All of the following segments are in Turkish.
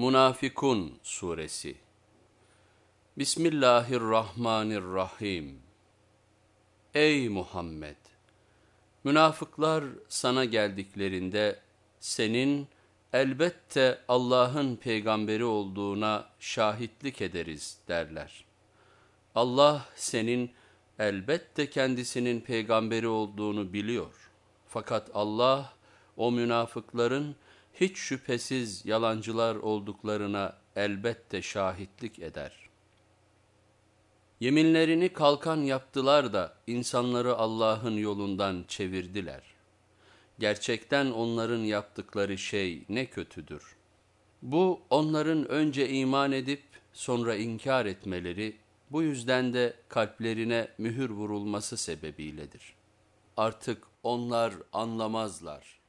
Münafikun Suresi Bismillahirrahmanirrahim Ey Muhammed! Münafıklar sana geldiklerinde senin elbette Allah'ın peygamberi olduğuna şahitlik ederiz derler. Allah senin elbette kendisinin peygamberi olduğunu biliyor. Fakat Allah o münafıkların hiç şüphesiz yalancılar olduklarına elbette şahitlik eder. Yeminlerini kalkan yaptılar da insanları Allah'ın yolundan çevirdiler. Gerçekten onların yaptıkları şey ne kötüdür. Bu onların önce iman edip sonra inkar etmeleri, bu yüzden de kalplerine mühür vurulması sebebiyledir. Artık onlar anlamazlar.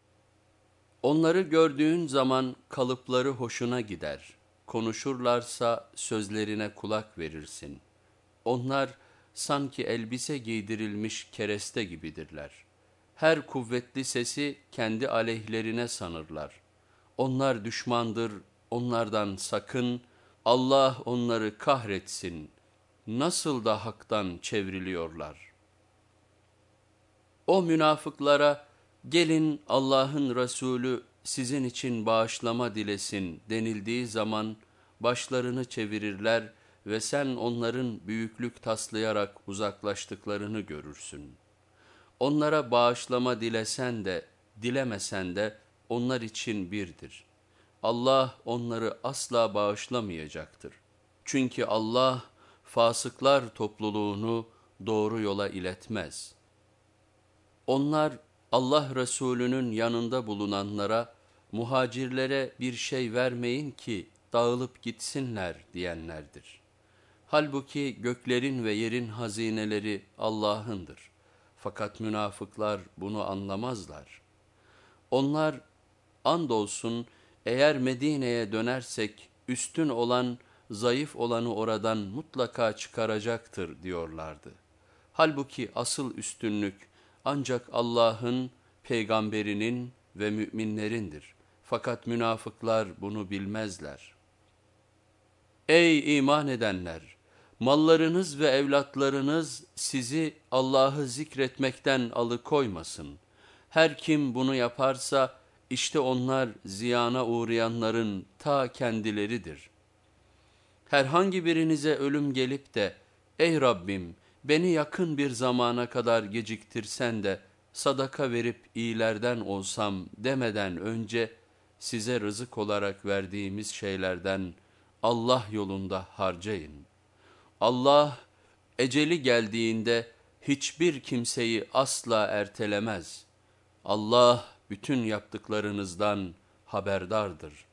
Onları gördüğün zaman kalıpları hoşuna gider. Konuşurlarsa sözlerine kulak verirsin. Onlar sanki elbise giydirilmiş kereste gibidirler. Her kuvvetli sesi kendi aleyhlerine sanırlar. Onlar düşmandır, onlardan sakın, Allah onları kahretsin. Nasıl da haktan çevriliyorlar. O münafıklara, gelin Allah'ın Resulü sizin için bağışlama dilesin denildiği zaman başlarını çevirirler ve sen onların büyüklük taslayarak uzaklaştıklarını görürsün. Onlara bağışlama dilesen de dilemesen de onlar için birdir. Allah onları asla bağışlamayacaktır. Çünkü Allah fasıklar topluluğunu doğru yola iletmez. Onlar Allah Resulü'nün yanında bulunanlara, muhacirlere bir şey vermeyin ki dağılıp gitsinler diyenlerdir. Halbuki göklerin ve yerin hazineleri Allah'ındır. Fakat münafıklar bunu anlamazlar. Onlar andolsun eğer Medine'ye dönersek üstün olan zayıf olanı oradan mutlaka çıkaracaktır diyorlardı. Halbuki asıl üstünlük ancak Allah'ın, peygamberinin ve müminlerindir. Fakat münafıklar bunu bilmezler. Ey iman edenler! Mallarınız ve evlatlarınız sizi Allah'ı zikretmekten alıkoymasın. Her kim bunu yaparsa işte onlar ziyana uğrayanların ta kendileridir. Herhangi birinize ölüm gelip de ey Rabbim beni yakın bir zamana kadar geciktirsen de sadaka verip iyilerden olsam demeden önce size rızık olarak verdiğimiz şeylerden Allah yolunda harcayın. Allah eceli geldiğinde hiçbir kimseyi asla ertelemez. Allah bütün yaptıklarınızdan haberdardır.''